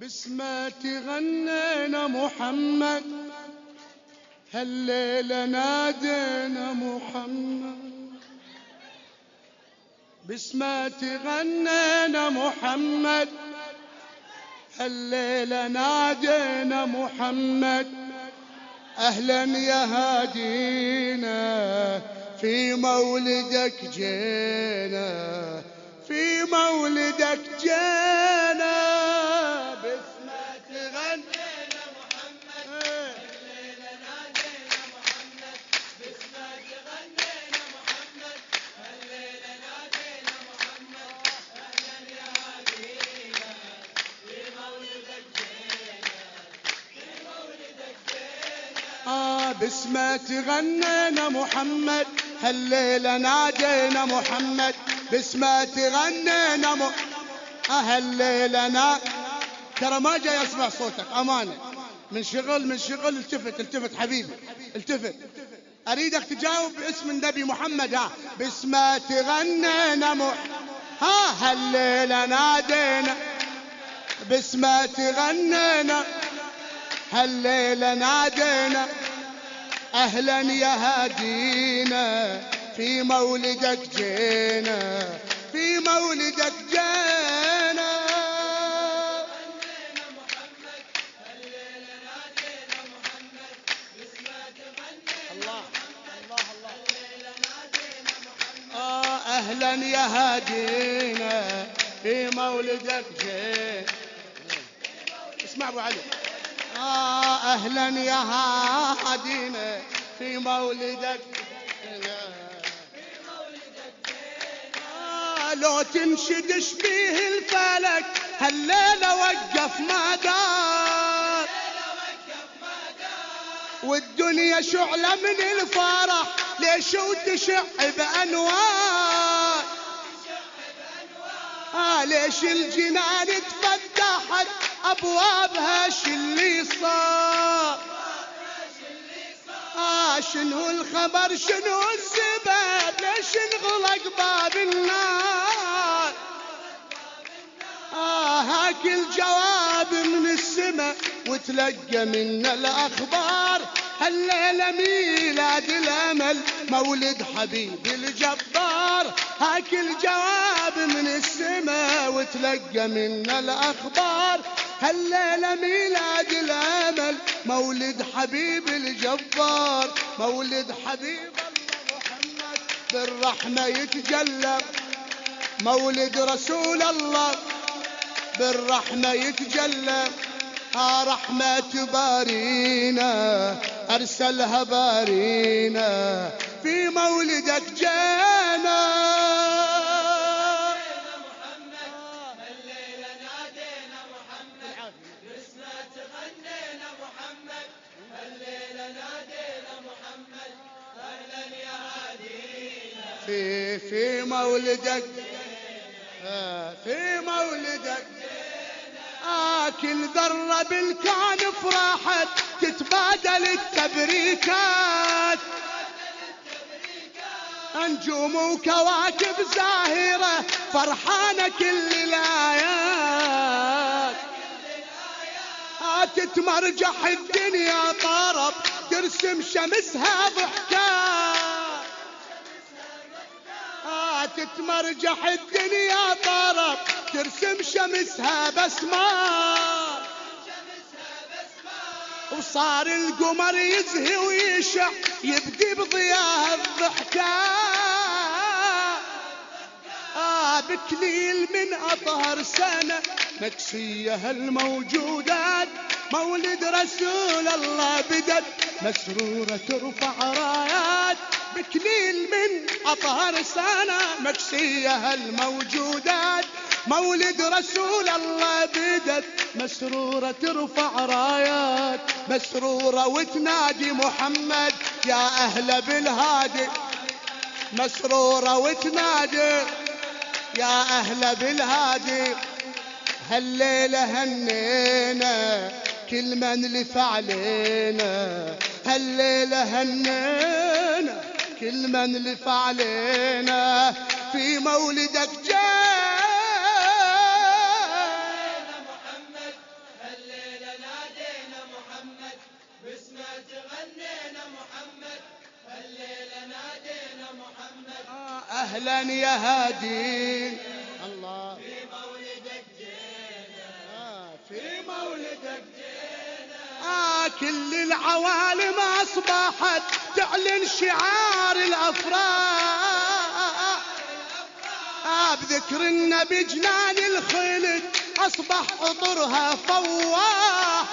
بسمة غنينا محمد هالليلة نادينا محمد. بسمة غنينا محمد هالليلة نادينا محمد. أهلا يا هادينا في مولدك جينا في مولدك جينا. باسمه تغنينا محمد هالليلة نادينا محمد. باسمه تغنينا م... هالليلة نا ترى ما جاي اسمع صوتك أمانة. من شغل من شغل التفت التفت حبيبي التفت. أريدك تجاوب باسم النبي محمد ها باسمه تغنينا م... ها هالليلة نادينا. باسمه تغنينا هالليلة نادينا. أهلا يا هادينا في مولدك جينا في مولدك جينا. الله أهلا يا هادينا في مولدك جينا. اسمع أبو علي. أهلا يا هادينا في مولدك لو تنشدش بيه الفلك هالليلة وقف ما دار. والدنيا شعلة من الفرح ليش وتشع بأنوار؟ آه ليش الجنان تفتحت؟ أبوابها شو اللي صار. آه شنو الخبر شنو السبب ليش انغلق باب النار؟ آه هاك الجواب من السماء وتلقى منا الأخبار هالليلة ميلاد الأمل مولد حبيب الجبار. هاك الجواب من السماء وتلقى منا الأخبار هالليلة ميلاد الأمل مولد حبيب الجبار مولد حبيب الله محمد بالرحمة يتجلى مولد رسول الله بالرحمة يتجلى ها رحمة بارينا أرسلها بارينا. في مولدك جانا في في مولدك. آه، في مولدك. آكل ذرة بالكون فرحت تتبادل التبريكات. نجوم وكواكب زاهرة فرحانة كل الآيات. تتمرجح الدنيا طرب ترسم شمسها ضحكات تتمرجح الدنيا طرب ترسم شمسها بسمار. وصار القمر يزهي ويشع يبدي بضياء الضحكة. آه بكليل من أطهر سنة مكسية هالموجودات مولد رسول الله بدت. مسرورة ترفع رايات بكليل من أطهر سنة مكسية هالموجودات مولد رسول الله بدت مسرورة ترفع رايات. مسرورة وتنادي محمد يا أهل بالهادي مسرورة وتنادي يا أهل بالهادي هالليلة هنينا. كل من لف علينا هالليلة هنينا. كل من لف علينا في مولدك جاي محمد هالليلة نادينا محمد. باسمه تغنينا محمد. هالليلة نادينا محمد. آه، أهلا يا هادي. كل العوالم أصبحت تعلن شعار الأفراح. بذكر النبي جنان الخلد أصبح عطرها فواح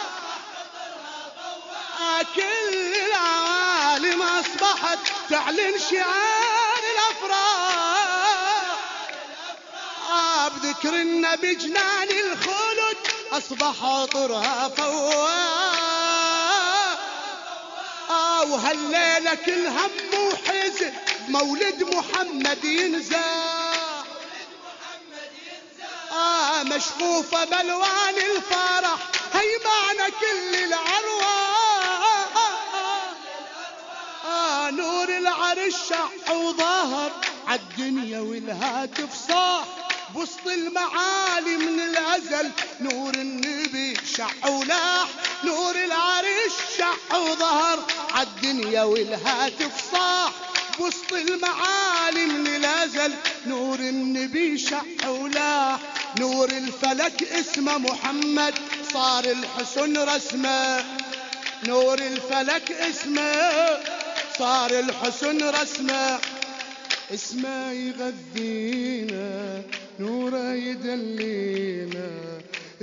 كل العوالم أصبحت تعلن شعار الأفراح. بذكر النبي جنان الخلد أصبح عطرها فواح وهالليلة كل هم وحزن. مولد محمد ينزاح آه مشفوفة بألوان الفرح. هي معنى كل الأرواح. آه نور العرش شح وظهر. عالدنيا والهاتف صاح. بوسط المعالي من الأزل. نور النبي شح ولاح. نور العرش شح وظهر. عالدنيا والهاتف صاح بوسط المعالي من الأزل نور النبي شح ولاح. نور الفلك اسمه محمد صار الحسن رسمه. نور الفلك اسمه صار الحسن رسمه. اسمه يغذينا نوره يدلينا.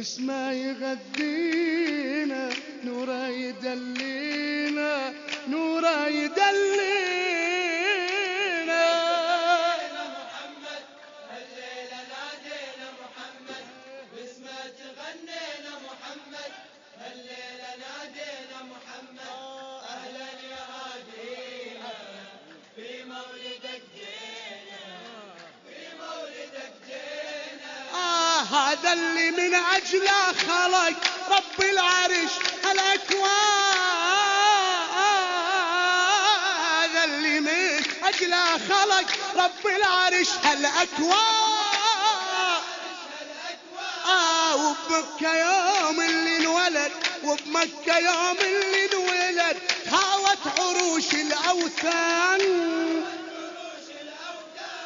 اسمه يغذينا نوره يدلينا. يدلينا محمد هالليلة نادينا محمد تغنينا محمد هالليلة نادينا محمد أهلا يا في مولدك جينا في مولدك جينا آه هذا اللي من أجله خلق رب العرش. من أجله خلق رب العرش هالأكوان. آه وبمكة يوم اللي انولد وبمكة يوم اللي انولد هاوت عروش الأوثان.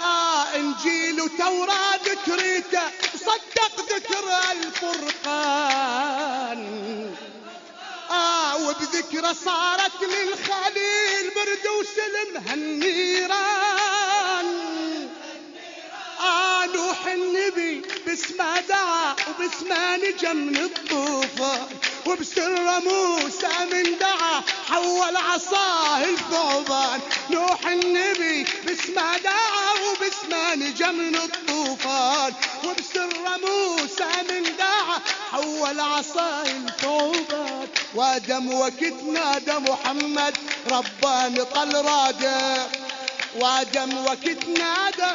آه إنجيل وتوراة ذكريته صدق ذكر الفرقان. آه وبذكرى صارت للخليل وسلم هالنيران آه نوح النبي باسمه دعا وباسمه نجا من الطوفان وبسر موسى من دعا حول عصاه الثعبان. نوح النبي باسمه دعا وباسمه نجا من الطوفان وبسر موسى من دعا حول عصاه الثعبان وادم وقت نادى محمد ربان طل راده وادم وقت نادى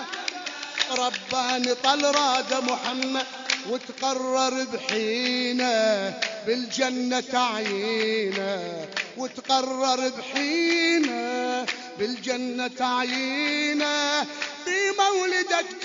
ربان طل راد محمد وتقرر بحينة بالجنة تعيينة. وتقرر بحينة بالجنة تعيينة. في مولدك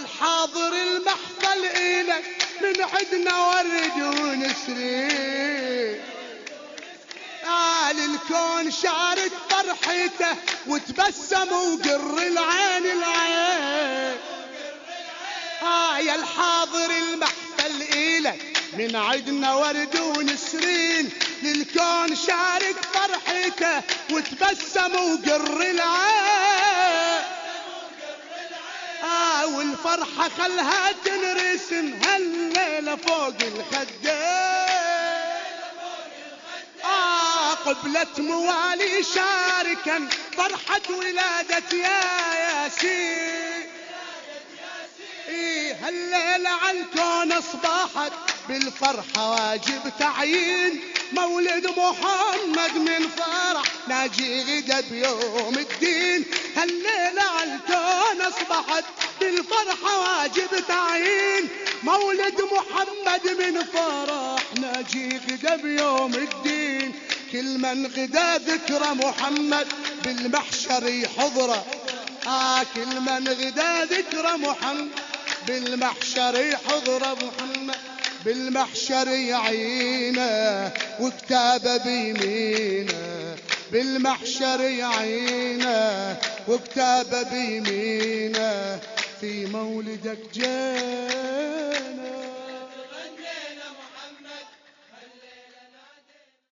الحاضر المحفل إلك من عدنا ورد ونسرين آه للكون شارك فرحته وتبسم وقر العين العين. آه يا الحاضر المحفل إلك من عدنا ورد ونسرين للكون شارك فرحته وتبسم وقر العين والفرحة خلها تنرسم هالليلة فوق الخدين آه قبلة موالي شاركا فرحة ولادة يا ياسين. إيه هالليلة عالكون أصبحت بالفرحة واجب تعيين. مولد محمد من فرح ناجي غدا بيوم الدين. هالليلة محمد من فرح ناجي غدا بيوم الدين. كل من غدا ذكر محمد بالمحشر يحضره آه كل من غدا ذكر محمد بالمحشر يحضر محمد بالمحشر يعينه وكتابه بيمينه. بالمحشر يعينه وكتابه بيمينه. في مولدك جينا